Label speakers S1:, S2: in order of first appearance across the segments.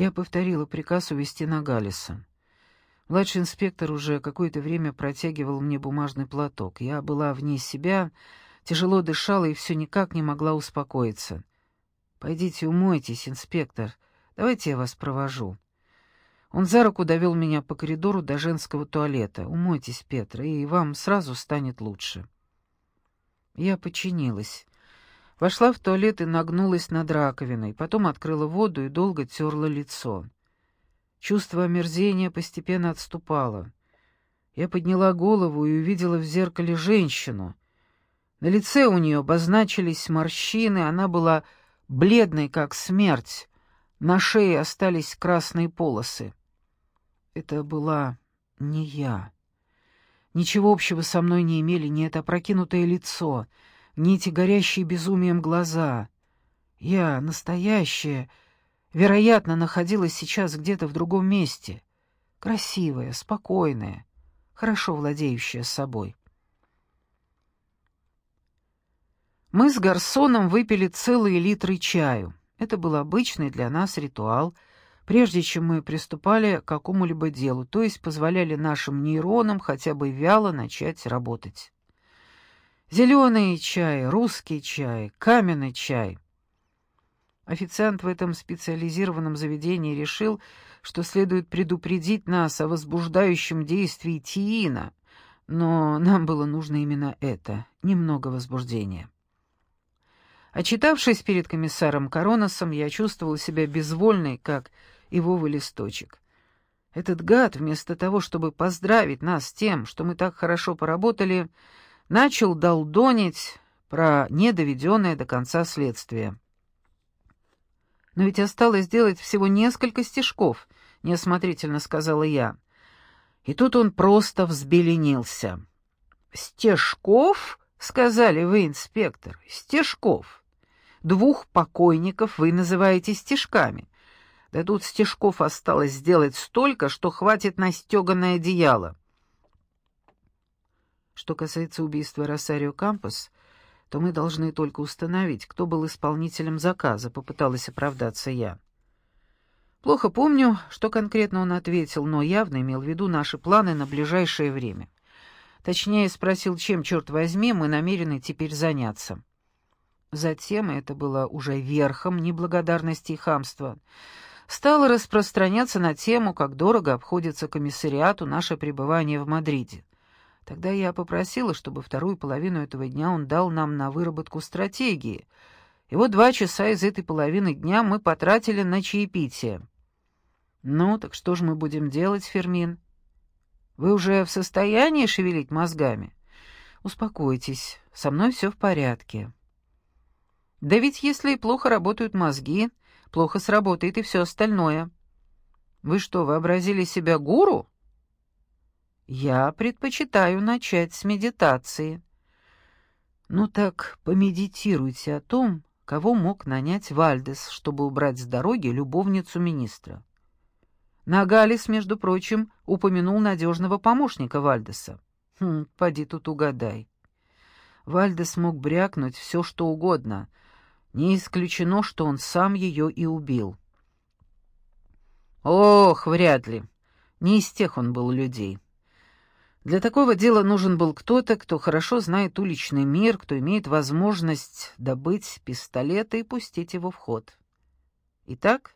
S1: Я повторила приказ увести на Галлиса. Младший инспектор уже какое-то время протягивал мне бумажный платок. Я была вне себя, тяжело дышала и все никак не могла успокоиться. «Пойдите умойтесь, инспектор. Давайте я вас провожу». Он за руку довел меня по коридору до женского туалета. «Умойтесь, Петра, и вам сразу станет лучше». Я подчинилась. Вошла в туалет и нагнулась над раковиной, потом открыла воду и долго терла лицо. Чувство омерзения постепенно отступало. Я подняла голову и увидела в зеркале женщину. На лице у нее обозначились морщины, она была бледной, как смерть. На шее остались красные полосы. Это была не я. Ничего общего со мной не имели ни это опрокинутое лицо, ни эти горящие безумием глаза. Я, настоящая, вероятно, находилась сейчас где-то в другом месте. Красивая, спокойная, хорошо владеющая собой. Мы с Гарсоном выпили целые литры чаю. Это был обычный для нас ритуал — прежде чем мы приступали к какому-либо делу, то есть позволяли нашим нейронам хотя бы вяло начать работать. Зеленый чай, русский чай, каменный чай. Официант в этом специализированном заведении решил, что следует предупредить нас о возбуждающем действии тиина, но нам было нужно именно это, немного возбуждения. Очитавшись перед комиссаром Короносом, я чувствовал себя безвольной, как ивовый листочек. Этот гад, вместо того, чтобы поздравить нас с тем, что мы так хорошо поработали, начал долдонить про недоведенное до конца следствие. «Но ведь осталось сделать всего несколько стежков», — неосмотрительно сказала я. И тут он просто взбеленился. «Стежков?» — сказали вы, инспектор. «Стежков. Двух покойников вы называете стежками. Да тут стежков осталось сделать столько, что хватит на стеганое одеяло. Что касается убийства Росарио Кампус, то мы должны только установить, кто был исполнителем заказа, попыталась оправдаться я. Плохо помню, что конкретно он ответил, но явно имел в виду наши планы на ближайшее время. Точнее, спросил, чем, черт возьми, мы намерены теперь заняться. Затем, это было уже верхом неблагодарности и хамства, стало распространяться на тему, как дорого обходится комиссариату наше пребывание в Мадриде. Тогда я попросила, чтобы вторую половину этого дня он дал нам на выработку стратегии. И вот два часа из этой половины дня мы потратили на чаепитие. «Ну, так что же мы будем делать, Фермин? Вы уже в состоянии шевелить мозгами? Успокойтесь, со мной все в порядке». «Да ведь если плохо работают мозги, плохо сработает и все остальное. Вы что, вообразили себя гуру? Я предпочитаю начать с медитации. Ну так помедитируйте о том, кого мог нанять Вальдес, чтобы убрать с дороги любовницу министра. Нагалис, между прочим, упомянул надежного помощника Вальдеса. Хм, поди тут угадай. Вальдес мог брякнуть все, что угодно — не исключено, что он сам ее и убил. Ох, вряд ли. Не из тех он был людей. Для такого дела нужен был кто-то, кто хорошо знает уличный мир, кто имеет возможность добыть пистолет и пустить его в ход. Итак,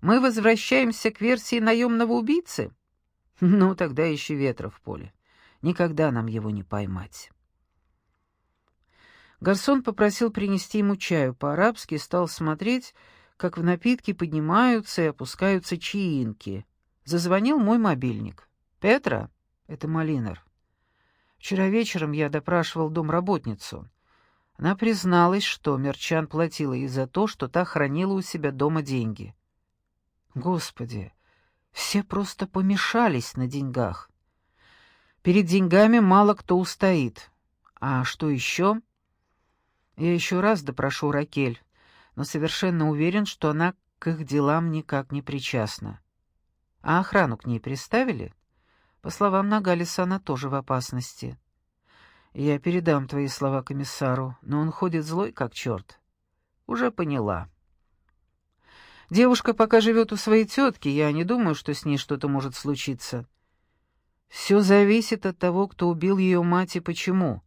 S1: мы возвращаемся к версии наемного убийцы? Ну, тогда еще ветра в поле. Никогда нам его не поймать. Гарсон попросил принести ему чаю по-арабски стал смотреть, как в напитке поднимаются и опускаются чаинки. Зазвонил мой мобильник. «Петра?» — это Малинер. Вчера вечером я допрашивал домработницу. Она призналась, что Мерчан платила ей за то, что та хранила у себя дома деньги. Господи, все просто помешались на деньгах. Перед деньгами мало кто устоит. А что еще? Я еще раз допрошу Ракель, но совершенно уверен, что она к их делам никак не причастна. А охрану к ней приставили? По словам Нагалиса, она тоже в опасности. Я передам твои слова комиссару, но он ходит злой, как черт. Уже поняла. Девушка пока живет у своей тетки, я не думаю, что с ней что-то может случиться. Все зависит от того, кто убил ее мать и почему.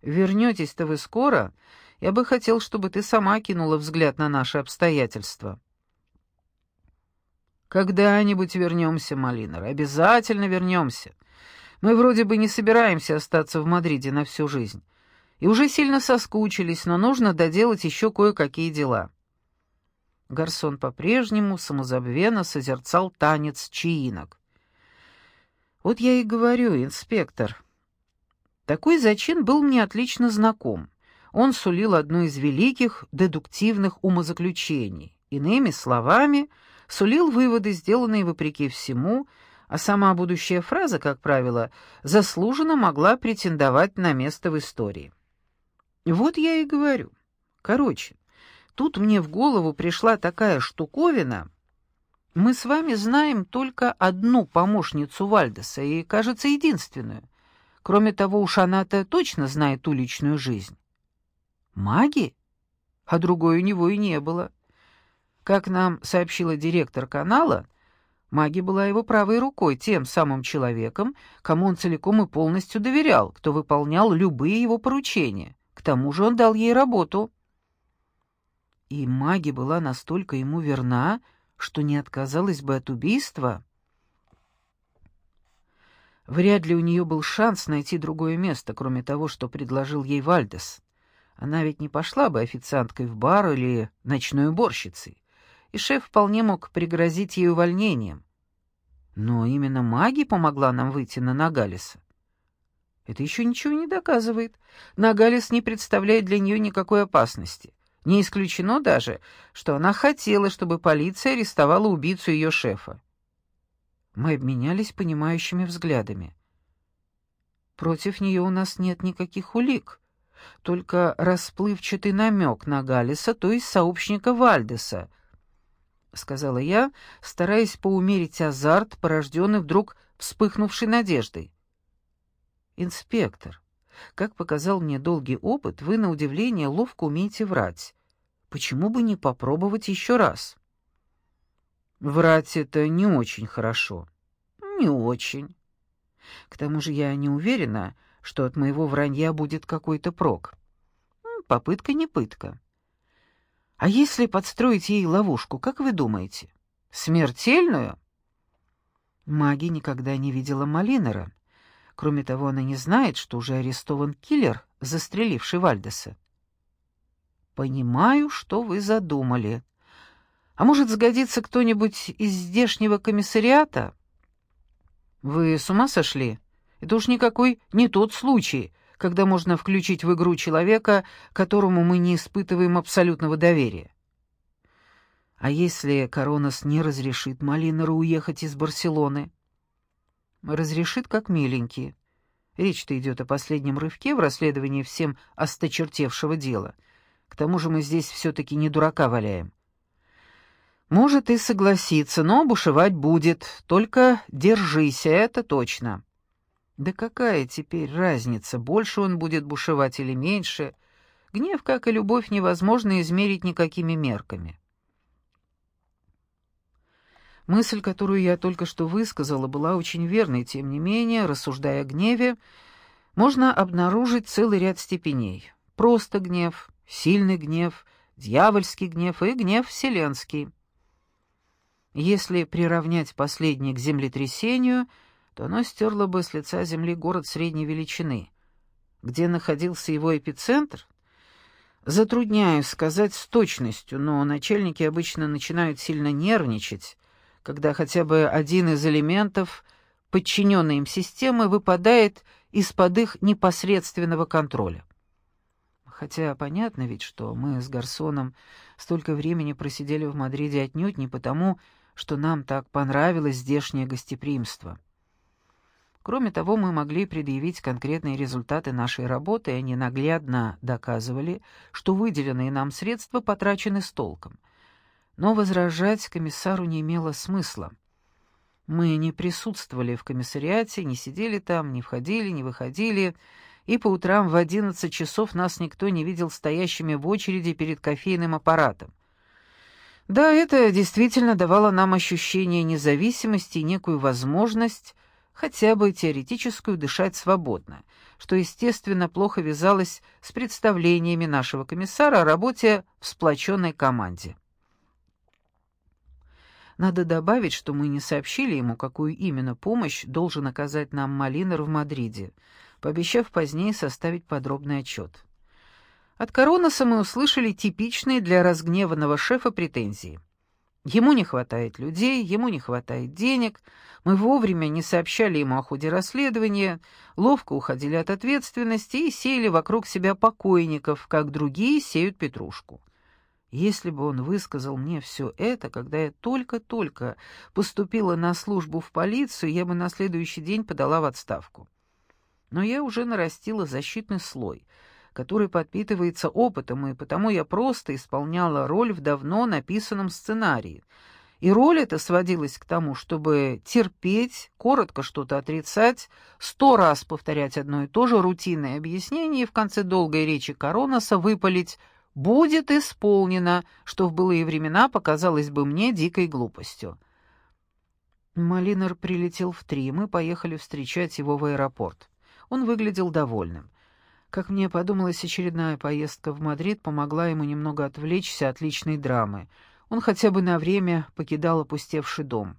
S1: Вернетесь-то вы скоро, я бы хотел, чтобы ты сама кинула взгляд на наши обстоятельства. Когда-нибудь вернемся, Малинер, обязательно вернемся. Мы вроде бы не собираемся остаться в Мадриде на всю жизнь. И уже сильно соскучились, но нужно доделать еще кое-какие дела. Гарсон по-прежнему самозабвенно созерцал танец чаинок. «Вот я и говорю, инспектор. Такой зачин был мне отлично знаком. Он сулил одно из великих дедуктивных умозаключений. Иными словами, сулил выводы, сделанные вопреки всему, а сама будущая фраза, как правило, заслуженно могла претендовать на место в истории. Вот я и говорю. Короче, тут мне в голову пришла такая штуковина. Мы с вами знаем только одну помощницу Вальдеса, и, кажется, единственную. Кроме того, уж она-то точно знает уличную жизнь. Маги? А другой у него и не было. Как нам сообщила директор канала, Маги была его правой рукой, тем самым человеком, кому он целиком и полностью доверял, кто выполнял любые его поручения. К тому же он дал ей работу. И маги была настолько ему верна, что не отказалась бы от убийства. Вряд ли у нее был шанс найти другое место, кроме того, что предложил ей Вальдес. Она ведь не пошла бы официанткой в бар или ночной уборщицей и шеф вполне мог пригрозить ей увольнением. Но именно магия помогла нам выйти на Нагалиса. Это еще ничего не доказывает. Нагалис не представляет для нее никакой опасности. Не исключено даже, что она хотела, чтобы полиция арестовала убийцу ее шефа. Мы обменялись понимающими взглядами. Против нее у нас нет никаких улик, только расплывчатый намек на Галиса, то есть сообщника Вальдеса, — сказала я, стараясь поумерить азарт, порожденный вдруг вспыхнувшей надеждой. «Инспектор, как показал мне долгий опыт, вы, на удивление, ловко умеете врать. Почему бы не попробовать еще раз?» «Врать — это не очень хорошо». «Не очень. К тому же я не уверена, что от моего вранья будет какой-то прок. Попытка не пытка». А если подстроить ей ловушку, как вы думаете? Смертельную? Маги никогда не видела Малинера. Кроме того, она не знает, что уже арестован киллер, застреливший Вальдеса. Понимаю, что вы задумали. А может, сгодится кто-нибудь из здешнего комиссариата? Вы с ума сошли? Это уж никакой не тот случай, когда можно включить в игру человека, которому мы не испытываем абсолютного доверия. А если Коронас не разрешит Малинеру уехать из Барселоны? Разрешит как миленький. Речь-то идет о последнем рывке в расследовании всем осточертевшего дела. К тому же мы здесь все-таки не дурака валяем. Может и согласиться, но бушевать будет. Только держись, это точно. Да какая теперь разница, больше он будет бушевать или меньше? Гнев, как и любовь, невозможно измерить никакими мерками. Мысль, которую я только что высказала, была очень верной, тем не менее, рассуждая о гневе, можно обнаружить целый ряд степеней. Просто гнев, сильный гнев, дьявольский гнев и гнев вселенский. Если приравнять последний к землетрясению — то оно стерло бы с лица земли город средней величины. Где находился его эпицентр? Затрудняюсь сказать с точностью, но начальники обычно начинают сильно нервничать, когда хотя бы один из элементов подчиненной им системы выпадает из-под их непосредственного контроля. Хотя понятно ведь, что мы с Гарсоном столько времени просидели в Мадриде отнюдь не потому, что нам так понравилось здешнее гостеприимство. Кроме того, мы могли предъявить конкретные результаты нашей работы, и они наглядно доказывали, что выделенные нам средства потрачены с толком. Но возражать комиссару не имело смысла. Мы не присутствовали в комиссариате, не сидели там, не входили, не выходили, и по утрам в одиннадцать часов нас никто не видел стоящими в очереди перед кофейным аппаратом. Да, это действительно давало нам ощущение независимости и некую возможность, хотя бы теоретическую, дышать свободно, что, естественно, плохо вязалось с представлениями нашего комиссара о работе в сплоченной команде. Надо добавить, что мы не сообщили ему, какую именно помощь должен оказать нам Малинер в Мадриде, пообещав позднее составить подробный отчет. От Коронаса мы услышали типичные для разгневанного шефа претензии. Ему не хватает людей, ему не хватает денег, мы вовремя не сообщали ему о ходе расследования, ловко уходили от ответственности и сеяли вокруг себя покойников, как другие сеют петрушку. Если бы он высказал мне все это, когда я только-только поступила на службу в полицию, я бы на следующий день подала в отставку. Но я уже нарастила защитный слой, который подпитывается опытом, и потому я просто исполняла роль в давно написанном сценарии. И роль эта сводилась к тому, чтобы терпеть, коротко что-то отрицать, сто раз повторять одно и то же рутинное объяснение и в конце долгой речи Коронаса выпалить — будет исполнено, что в былые времена показалось бы мне дикой глупостью. Малинер прилетел в три, мы поехали встречать его в аэропорт. Он выглядел довольным. Как мне подумалось, очередная поездка в Мадрид помогла ему немного отвлечься от личной драмы. Он хотя бы на время покидал опустевший дом.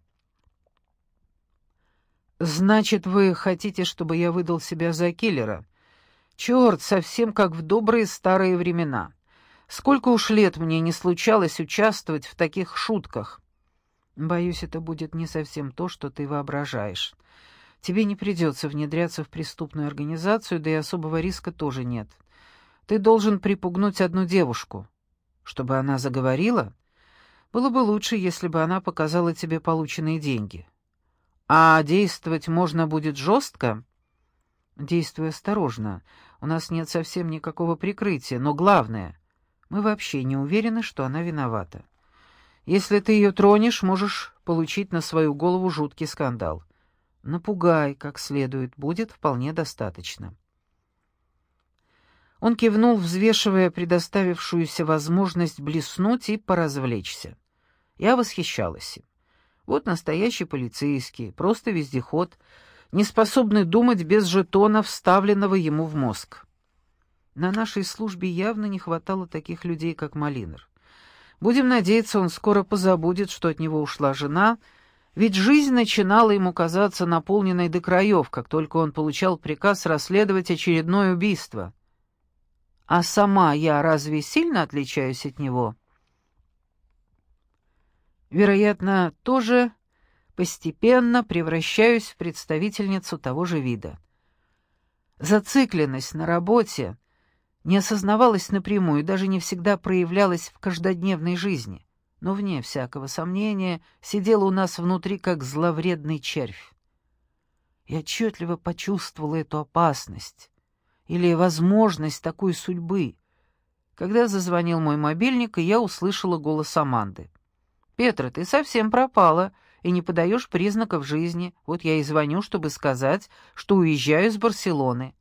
S1: «Значит, вы хотите, чтобы я выдал себя за киллера?» «Черт, совсем как в добрые старые времена». Сколько уж лет мне не случалось участвовать в таких шутках. Боюсь, это будет не совсем то, что ты воображаешь. Тебе не придется внедряться в преступную организацию, да и особого риска тоже нет. Ты должен припугнуть одну девушку. Чтобы она заговорила? Было бы лучше, если бы она показала тебе полученные деньги. А действовать можно будет жестко? Действуй осторожно. У нас нет совсем никакого прикрытия, но главное — мы вообще не уверены, что она виновата. Если ты ее тронешь, можешь получить на свою голову жуткий скандал. Напугай как следует, будет вполне достаточно. Он кивнул, взвешивая предоставившуюся возможность блеснуть и поразвлечься. Я восхищалась им. Вот настоящий полицейский, просто вездеход, не способный думать без жетона, вставленного ему в мозг. На нашей службе явно не хватало таких людей, как Малинер. Будем надеяться, он скоро позабудет, что от него ушла жена, ведь жизнь начинала ему казаться наполненной до краев, как только он получал приказ расследовать очередное убийство. А сама я разве сильно отличаюсь от него? Вероятно, тоже постепенно превращаюсь в представительницу того же вида. Зацикленность на работе не осознавалась напрямую и даже не всегда проявлялась в каждодневной жизни, но, вне всякого сомнения, сидела у нас внутри, как зловредный червь. Я отчетливо почувствовала эту опасность или возможность такой судьбы, когда зазвонил мой мобильник, и я услышала голос Аманды. «Петра, ты совсем пропала и не подаешь признаков жизни. Вот я и звоню, чтобы сказать, что уезжаю из Барселоны».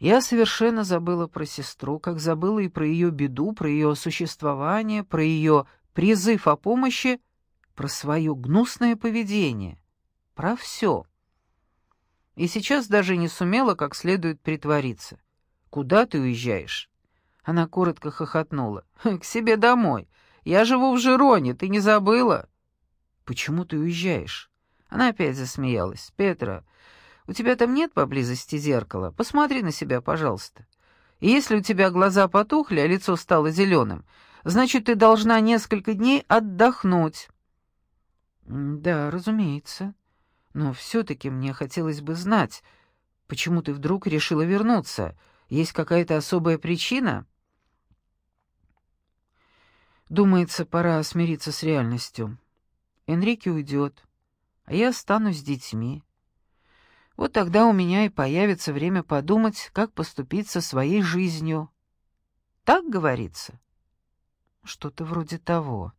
S1: Я совершенно забыла про сестру, как забыла и про ее беду, про ее существование, про ее призыв о помощи, про свое гнусное поведение, про все. И сейчас даже не сумела как следует притвориться. «Куда ты уезжаешь?» Она коротко хохотнула. «К себе домой. Я живу в Жироне, ты не забыла?» «Почему ты уезжаешь?» Она опять засмеялась. «Петра, у тебя там нет поблизости зеркала? Посмотри на себя, пожалуйста. И если у тебя глаза потухли, а лицо стало зеленым, значит, ты должна несколько дней отдохнуть». «Да, разумеется. Но все-таки мне хотелось бы знать, почему ты вдруг решила вернуться. Есть какая-то особая причина?» Думается, пора смириться с реальностью. Энрике уйдет, а я останусь с детьми. Вот тогда у меня и появится время подумать, как поступить со своей жизнью. Так говорится? Что-то вроде того.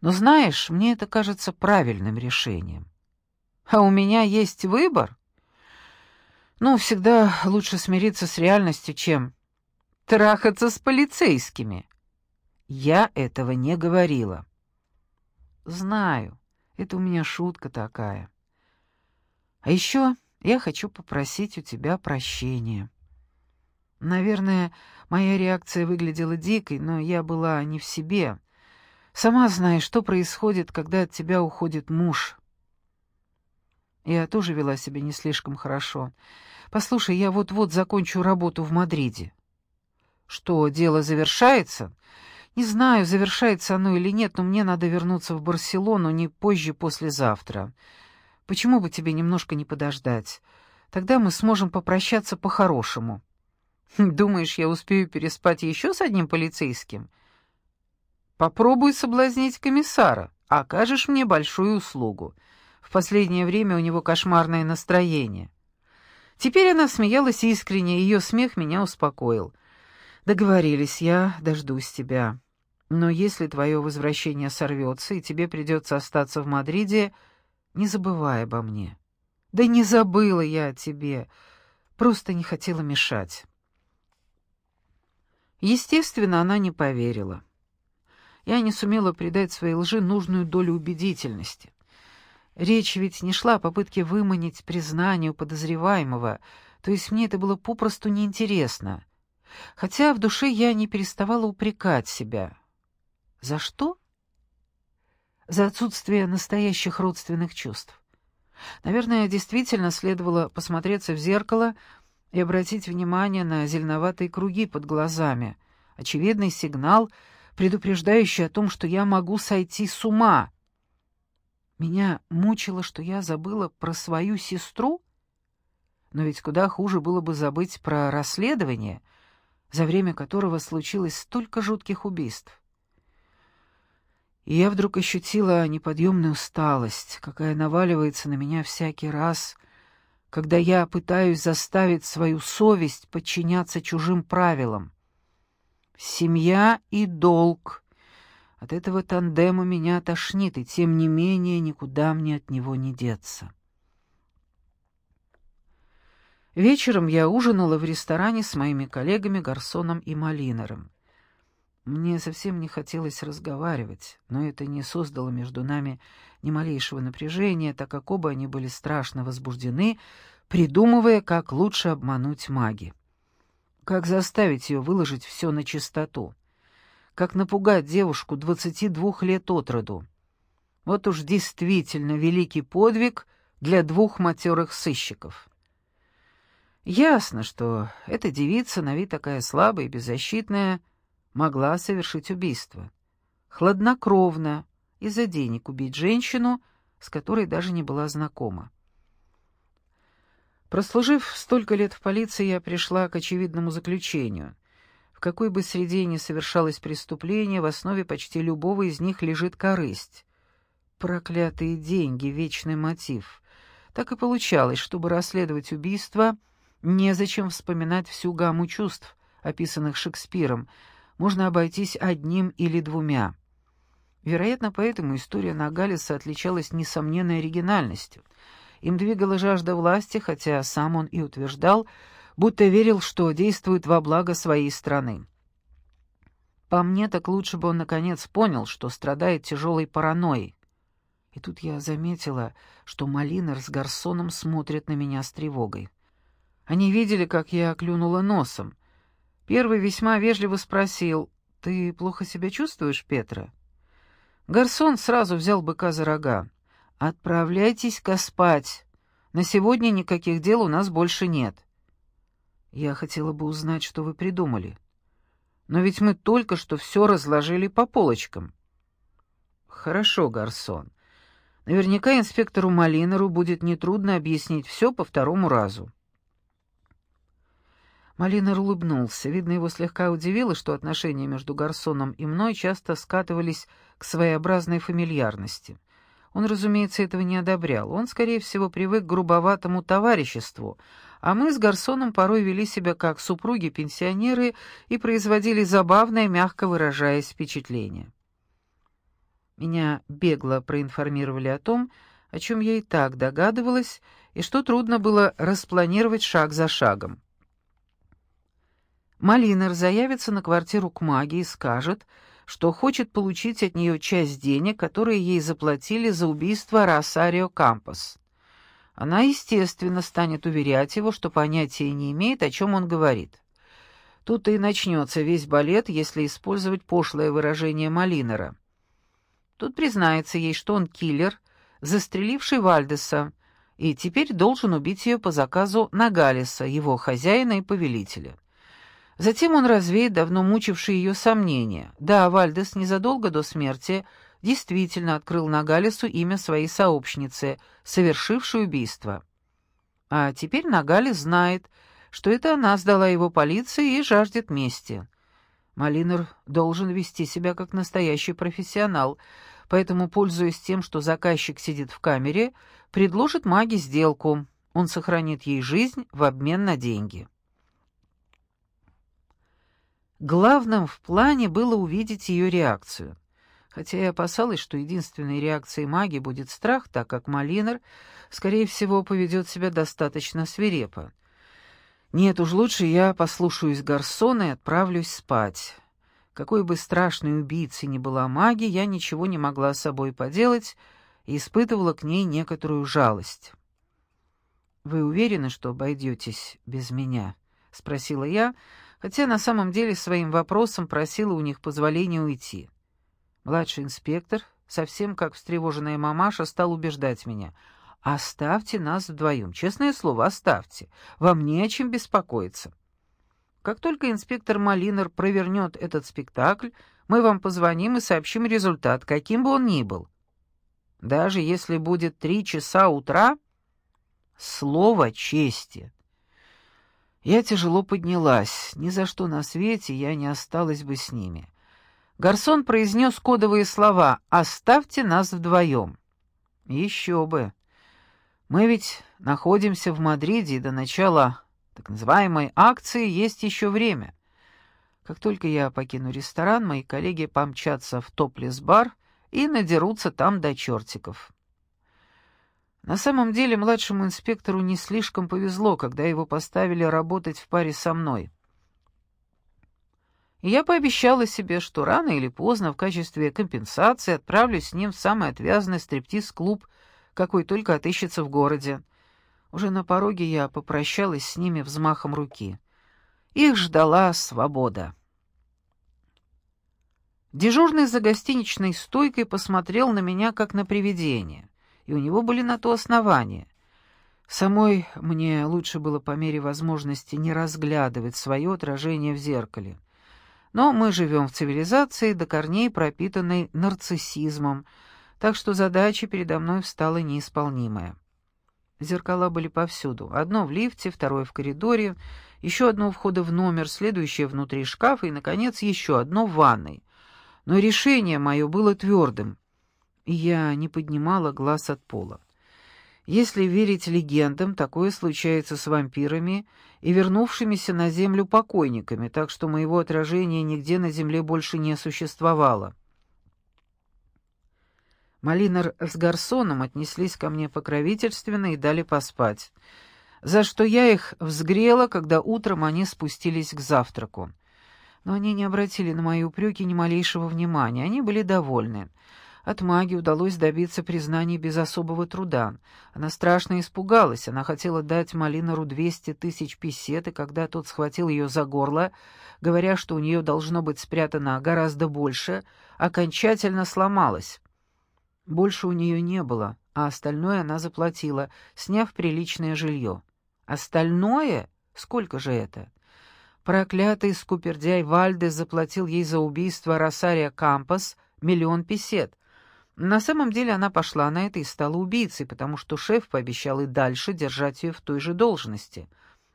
S1: Но знаешь, мне это кажется правильным решением. А у меня есть выбор. Ну, всегда лучше смириться с реальностью, чем трахаться с полицейскими. Я этого не говорила. Знаю, это у меня шутка такая. А еще я хочу попросить у тебя прощения. Наверное, моя реакция выглядела дикой, но я была не в себе. Сама знаешь, что происходит, когда от тебя уходит муж. Я тоже вела себя не слишком хорошо. Послушай, я вот-вот закончу работу в Мадриде. Что, дело завершается? Не знаю, завершается оно или нет, но мне надо вернуться в Барселону не позже послезавтра. Почему бы тебе немножко не подождать? Тогда мы сможем попрощаться по-хорошему. Думаешь, я успею переспать еще с одним полицейским? Попробуй соблазнить комиссара, окажешь мне большую услугу. В последнее время у него кошмарное настроение. Теперь она смеялась искренне, ее смех меня успокоил. Договорились, я дождусь тебя. Но если твое возвращение сорвется, и тебе придется остаться в Мадриде, не забывай обо мне. Да не забыла я о тебе, просто не хотела мешать. Естественно, она не поверила. Я не сумела придать своей лжи нужную долю убедительности. Речь ведь не шла о попытке выманить признание у подозреваемого, то есть мне это было попросту неинтересно. Хотя в душе я не переставала упрекать себя. За что? За отсутствие настоящих родственных чувств. Наверное, действительно следовало посмотреться в зеркало и обратить внимание на зеленоватые круги под глазами. Очевидный сигнал, предупреждающий о том, что я могу сойти с ума. Меня мучило, что я забыла про свою сестру? Но ведь куда хуже было бы забыть про расследование, за время которого случилось столько жутких убийств. И я вдруг ощутила неподъемную усталость, какая наваливается на меня всякий раз, когда я пытаюсь заставить свою совесть подчиняться чужим правилам. Семья и долг. От этого тандема меня тошнит, и тем не менее никуда мне от него не деться. Вечером я ужинала в ресторане с моими коллегами Гарсоном и Малинером. Мне совсем не хотелось разговаривать, но это не создало между нами ни малейшего напряжения, так как оба они были страшно возбуждены, придумывая, как лучше обмануть маги. Как заставить ее выложить все на чистоту? Как напугать девушку двадцати двух лет от роду? Вот уж действительно великий подвиг для двух матерых сыщиков. Ясно, что эта девица, на вид такая слабая и беззащитная, — могла совершить убийство. Хладнокровно, из-за денег убить женщину, с которой даже не была знакома. Прослужив столько лет в полиции, я пришла к очевидному заключению. В какой бы среде ни совершалось преступление, в основе почти любого из них лежит корысть. Проклятые деньги — вечный мотив. Так и получалось, чтобы расследовать убийство, незачем вспоминать всю гамму чувств, описанных Шекспиром, можно обойтись одним или двумя. Вероятно, поэтому история Нагалиса отличалась несомненной оригинальностью. Им двигала жажда власти, хотя сам он и утверждал, будто верил, что действует во благо своей страны. По мне, так лучше бы он наконец понял, что страдает тяжелой паранойей. И тут я заметила, что Малинер с Гарсоном смотрят на меня с тревогой. Они видели, как я клюнула носом, Первый весьма вежливо спросил, «Ты плохо себя чувствуешь, Петра?» Гарсон сразу взял быка за рога. «Отправляйтесь-ка спать. На сегодня никаких дел у нас больше нет». «Я хотела бы узнать, что вы придумали. Но ведь мы только что все разложили по полочкам». «Хорошо, Гарсон. Наверняка инспектору Малинеру будет нетрудно объяснить все по второму разу». Малинер улыбнулся. Видно, его слегка удивило, что отношения между Гарсоном и мной часто скатывались к своеобразной фамильярности. Он, разумеется, этого не одобрял. Он, скорее всего, привык к грубоватому товариществу, а мы с Гарсоном порой вели себя как супруги-пенсионеры и производили забавное, мягко выражаясь, впечатление. Меня бегло проинформировали о том, о чем я и так догадывалась, и что трудно было распланировать шаг за шагом. Малинер заявится на квартиру к маге и скажет, что хочет получить от нее часть денег, которые ей заплатили за убийство Росарио Кампос. Она, естественно, станет уверять его, что понятия не имеет, о чем он говорит. Тут и начнется весь балет, если использовать пошлое выражение Малинера. Тут признается ей, что он киллер, застреливший Вальдеса, и теперь должен убить ее по заказу Нагалиса, его хозяина и повелителя. Затем он развеет давно мучившие ее сомнения. Да, Вальдес незадолго до смерти действительно открыл Нагалису имя своей сообщницы, совершившей убийство. А теперь Нагалис знает, что это она сдала его полиции и жаждет мести. Малинер должен вести себя как настоящий профессионал, поэтому, пользуясь тем, что заказчик сидит в камере, предложит маге сделку. Он сохранит ей жизнь в обмен на деньги. Главным в плане было увидеть ее реакцию. Хотя я опасалась, что единственной реакцией маги будет страх, так как Малинер, скорее всего, поведет себя достаточно свирепо. Нет, уж лучше я послушаюсь Гарсона и отправлюсь спать. Какой бы страшной убийцей ни была маги, я ничего не могла с собой поделать и испытывала к ней некоторую жалость. «Вы уверены, что обойдетесь без меня?» — спросила я, хотя на самом деле своим вопросом просила у них позволения уйти. Младший инспектор, совсем как встревоженная мамаша, стал убеждать меня — Оставьте нас вдвоем. Честное слово, оставьте. Вам не о чем беспокоиться. Как только инспектор Малинер провернет этот спектакль, мы вам позвоним и сообщим результат, каким бы он ни был. Даже если будет три часа утра, слово чести. Я тяжело поднялась. Ни за что на свете я не осталась бы с ними. Гарсон произнес кодовые слова «Оставьте нас вдвоем». Еще бы. Мы ведь находимся в Мадриде, и до начала так называемой акции есть еще время. Как только я покину ресторан, мои коллеги помчатся в топлес-бар и надерутся там до чертиков. На самом деле младшему инспектору не слишком повезло, когда его поставили работать в паре со мной. И я пообещала себе, что рано или поздно в качестве компенсации отправлюсь с ним в самый отвязный стриптиз-клуб какой только отыщется в городе. Уже на пороге я попрощалась с ними взмахом руки. Их ждала свобода. Дежурный за гостиничной стойкой посмотрел на меня, как на привидение, и у него были на то основания. Самой мне лучше было по мере возможности не разглядывать свое отражение в зеркале. Но мы живем в цивилизации до корней пропитанной нарциссизмом, так что задача передо мной встала неисполнимая. Зеркала были повсюду. Одно в лифте, второе в коридоре, еще одно у входа в номер, следующее внутри шкафа и, наконец, еще одно в ванной. Но решение мое было твердым, я не поднимала глаз от пола. Если верить легендам, такое случается с вампирами и вернувшимися на землю покойниками, так что моего отражения нигде на земле больше не существовало. Малинер с Гарсоном отнеслись ко мне покровительственно и дали поспать, за что я их взгрела, когда утром они спустились к завтраку. Но они не обратили на мои упреки ни малейшего внимания, они были довольны. От маги удалось добиться признания без особого труда. Она страшно испугалась, она хотела дать Малинору двести тысяч песет, и когда тот схватил ее за горло, говоря, что у нее должно быть спрятано гораздо больше, окончательно сломалась. Больше у нее не было, а остальное она заплатила, сняв приличное жилье. Остальное? Сколько же это? Проклятый скупердяй Вальдес заплатил ей за убийство Росария Кампас миллион песет. На самом деле она пошла на это и стала убийцей, потому что шеф пообещал и дальше держать ее в той же должности.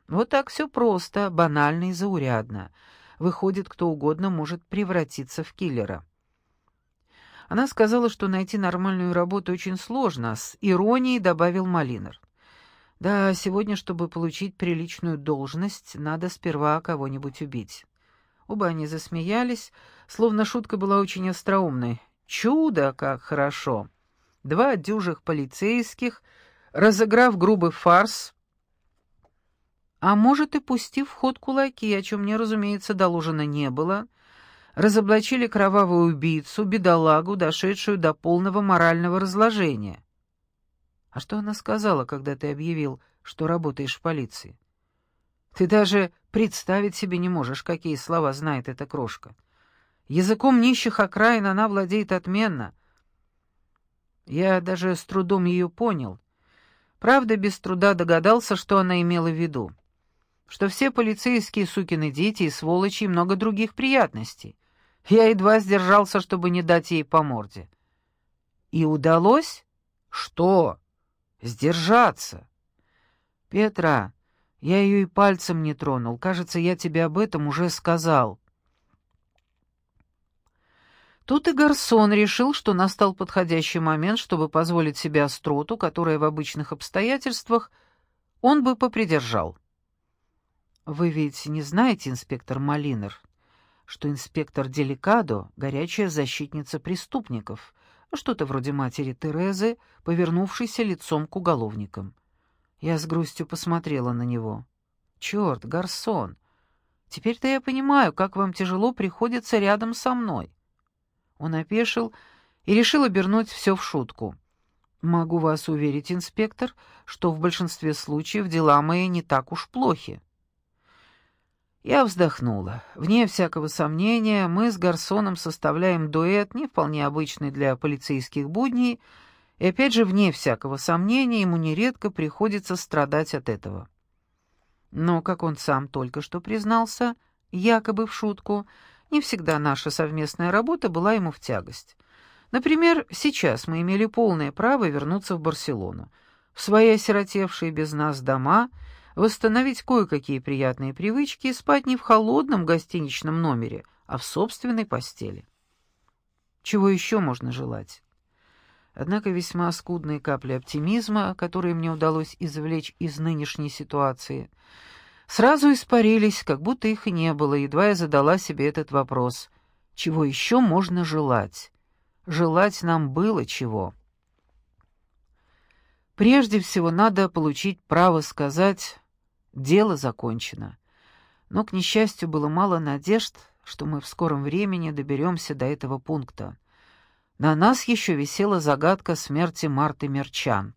S1: Вот так все просто, банально и заурядно. Выходит, кто угодно может превратиться в киллера. Она сказала, что найти нормальную работу очень сложно, с иронией добавил Малинер. Да, сегодня, чтобы получить приличную должность, надо сперва кого-нибудь убить. Оба они засмеялись, словно шутка была очень остроумной. Чудо, как хорошо! Два дюжих полицейских, разыграв грубый фарс, а может и пустив в ход кулаки, о чем мне, разумеется, доложено не было, разоблачили кровавую убийцу, бедолагу, дошедшую до полного морального разложения. А что она сказала, когда ты объявил, что работаешь в полиции? Ты даже представить себе не можешь, какие слова знает эта крошка. Языком нищих окраин она владеет отменно. Я даже с трудом ее понял. Правда, без труда догадался, что она имела в виду. Что все полицейские сукины дети и сволочи и много других приятностей. Я едва сдержался, чтобы не дать ей по морде. И удалось? Что? Сдержаться. Петра, я ее и пальцем не тронул. Кажется, я тебе об этом уже сказал. Тут и Гарсон решил, что настал подходящий момент, чтобы позволить себе остроту, которая в обычных обстоятельствах он бы попридержал. «Вы ведь не знаете, инспектор Малинер, что инспектор Деликадо — горячая защитница преступников, что-то вроде матери Терезы, повернувшейся лицом к уголовникам. Я с грустью посмотрела на него. «Черт, Гарсон, теперь-то я понимаю, как вам тяжело приходится рядом со мной». Он опешил и решил обернуть все в шутку. «Могу вас уверить, инспектор, что в большинстве случаев дела мои не так уж плохи». Я вздохнула. Вне всякого сомнения, мы с Гарсоном составляем дуэт, не вполне обычный для полицейских будней, и опять же, вне всякого сомнения, ему нередко приходится страдать от этого. Но, как он сам только что признался, якобы в шутку, не всегда наша совместная работа была ему в тягость. Например, сейчас мы имели полное право вернуться в Барселону, в свои осиротевшие без нас дома, восстановить кое-какие приятные привычки и спать не в холодном гостиничном номере, а в собственной постели. Чего еще можно желать? Однако весьма скудные капли оптимизма, которые мне удалось извлечь из нынешней ситуации, сразу испарились, как будто их и не было, едва я задала себе этот вопрос. Чего еще можно желать? Желать нам было чего? Прежде всего надо получить право сказать «дело закончено». Но, к несчастью, было мало надежд, что мы в скором времени доберемся до этого пункта. На нас еще висела загадка смерти Марты Мерчан.